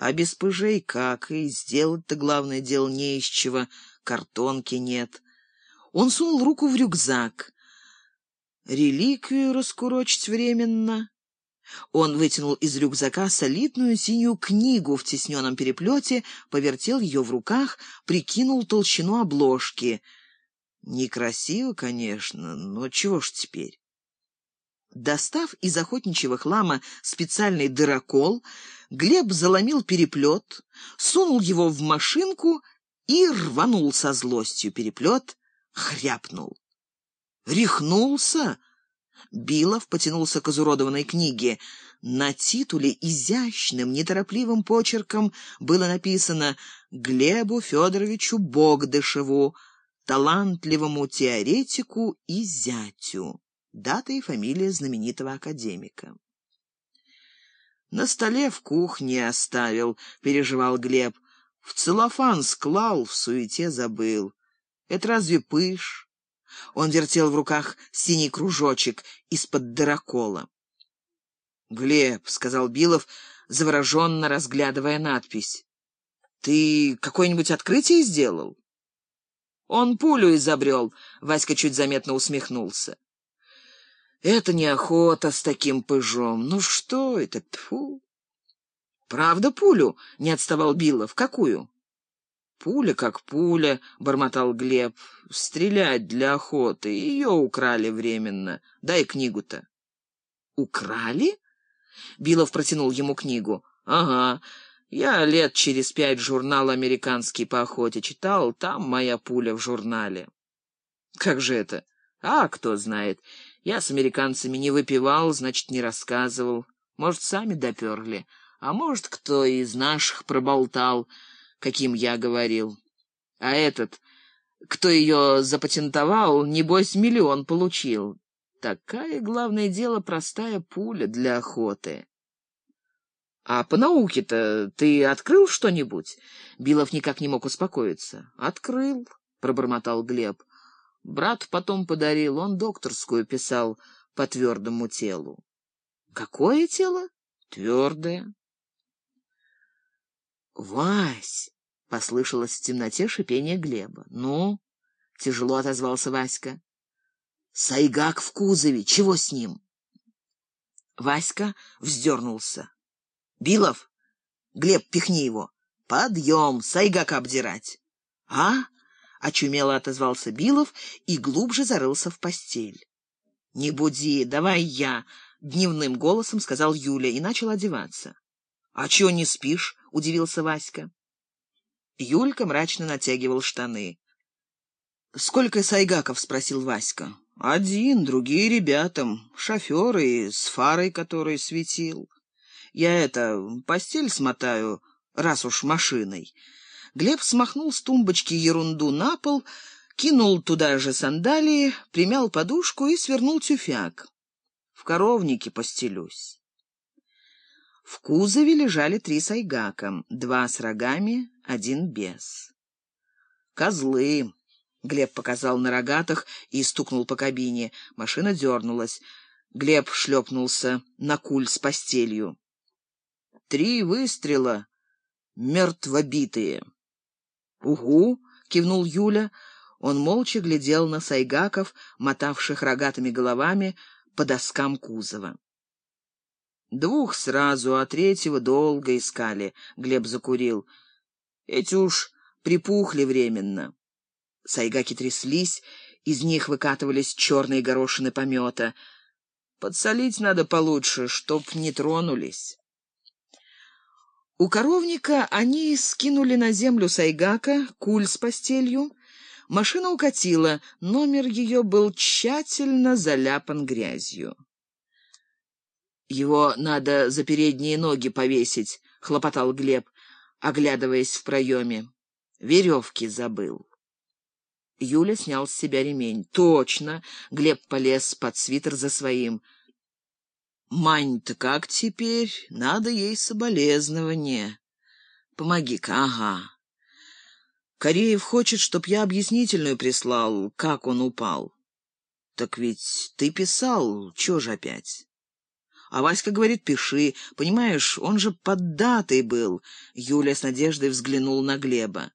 А без пыжей как? И сделать-то главное дело не из чего, картонки нет. Он сунул руку в рюкзак. Реликвию раскурочить временно. Он вытянул из рюкзака солидную синюю книгу в тесненном переплете, повертел ее в руках, прикинул толщину обложки. Некрасиво, конечно, но чего ж теперь? Достав из охотничьего хлама специальный дырокол, Глеб заломил переплет, сунул его в машинку и рванул со злостью. Переплет хряпнул. «Рехнулся?» Билов потянулся к изуродованной книге. На титуле изящным, неторопливым почерком было написано «Глебу Федоровичу Богдышеву, талантливому теоретику и зятю». Дата и фамилия знаменитого академика. «На столе в кухне оставил», — переживал Глеб. «В целлофан склал, в суете забыл. Это разве пыш?» Он вертел в руках синий кружочек из-под дырокола. «Глеб», — сказал Билов, завороженно разглядывая надпись, — «ты какое-нибудь открытие сделал?» «Он пулю изобрел», — Васька чуть заметно усмехнулся. «Это не охота с таким пыжом. Ну что это? Тьфу!» «Правда пулю?» — не отставал Билов. «Какую?» «Пуля как пуля», — бормотал Глеб. «Стрелять для охоты. Ее украли временно. Дай книгу-то». «Украли?» — Билов протянул ему книгу. «Ага. Я лет через пять журнал «Американский по охоте» читал. Там моя пуля в журнале». «Как же это?» «А, кто знает. Я с американцами не выпивал, значит, не рассказывал. Может, сами доперли. А может, кто из наших проболтал» каким я говорил. А этот, кто ее запатентовал, небось, миллион получил. Такая, главное дело, простая пуля для охоты. А по науке-то ты открыл что-нибудь? Билов никак не мог успокоиться. Открыл, пробормотал Глеб. Брат потом подарил, он докторскую писал по твердому телу. Какое тело? Твердое. «Вась!» — послышалось в темноте шипение Глеба. «Ну?» — тяжело отозвался Васька. «Сайгак в кузове. Чего с ним?» Васька вздернулся. «Билов! Глеб, пихни его! Подъем! Сайгак обдирать!» «А?» — очумело отозвался Билов и глубже зарылся в постель. «Не буди, давай я!» — дневным голосом сказал Юля и начал одеваться. «А чего не спишь?» — удивился Васька. Юлька мрачно натягивал штаны. «Сколько сайгаков?» — спросил Васька. «Один, другие ребятам, шоферы с фарой, который светил. Я это, постель смотаю, раз уж машиной». Глеб смахнул с тумбочки ерунду на пол, кинул туда же сандалии, примял подушку и свернул тюфяк. «В коровнике постелюсь». В кузове лежали три сайгака, два с рогами, один без. «Козлы!» — Глеб показал на рогатых и стукнул по кабине. Машина дернулась. Глеб шлепнулся на куль с постелью. «Три выстрела, мертвобитые». «Угу!» — кивнул Юля. Он молча глядел на сайгаков, мотавших рогатыми головами по доскам кузова. Двух сразу, а третьего долго искали. Глеб закурил. Эти уж припухли временно. Сайгаки тряслись, из них выкатывались черные горошины помета. Подсолить надо получше, чтоб не тронулись. У коровника они скинули на землю Сайгака, куль с постелью. Машина укатила, номер ее был тщательно заляпан грязью. «Его надо за передние ноги повесить», — хлопотал Глеб, оглядываясь в проеме. «Веревки забыл». Юля снял с себя ремень. «Точно!» — Глеб полез под свитер за своим. «Мань-то как теперь? Надо ей соболезнование. Помоги-ка, ага». Кореев хочет, чтоб я объяснительную прислал, как он упал. Так ведь ты писал, чё ж опять? А Васька говорит, пиши. Понимаешь, он же поддатый был. Юля с надеждой взглянул на Глеба.